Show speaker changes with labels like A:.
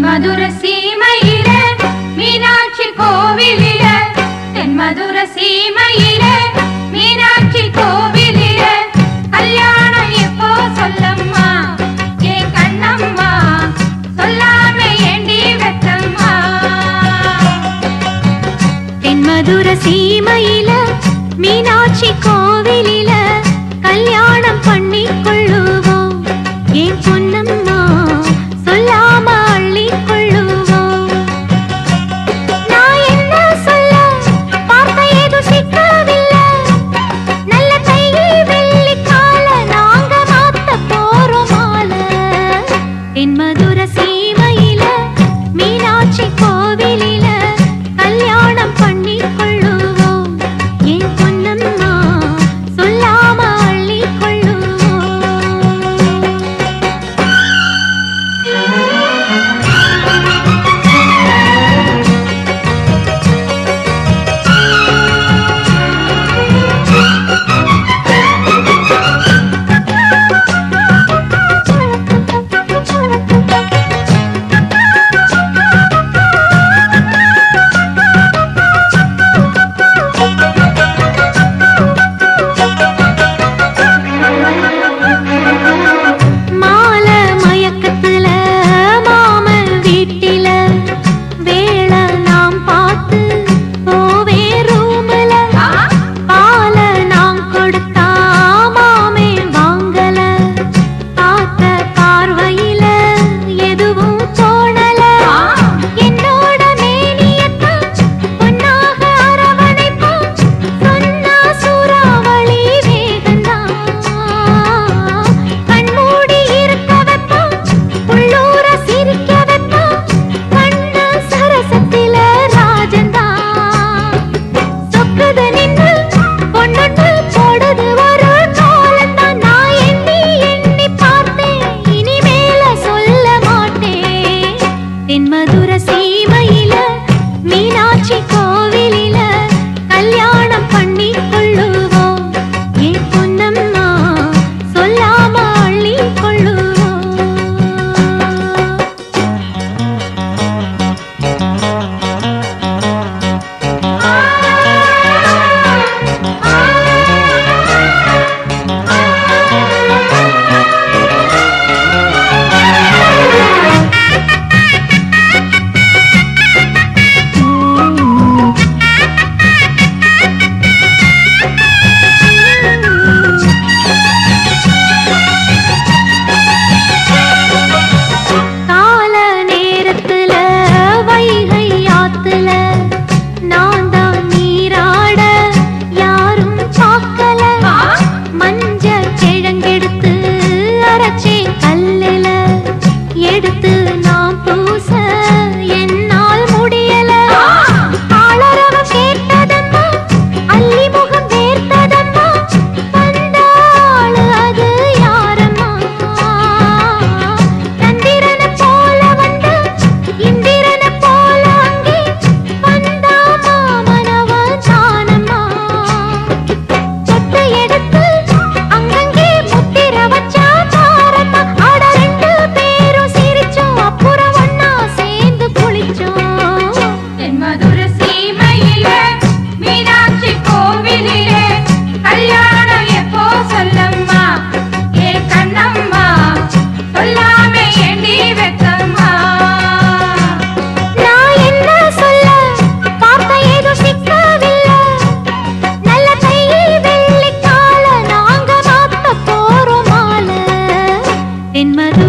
A: தென்மதுர சீமையில மீனாட்சி கோவிலில தென்மதுர சீமையில மீனாட்சி கோவிலில கல்யாணம் எப்போ சொல்லம்மா? ஏ கண்ணம்மா சொல்லாம ஏண்டி வெத்தம்மா
B: தென்மதுர சீமையில மீனாட்சி கோவிலில in my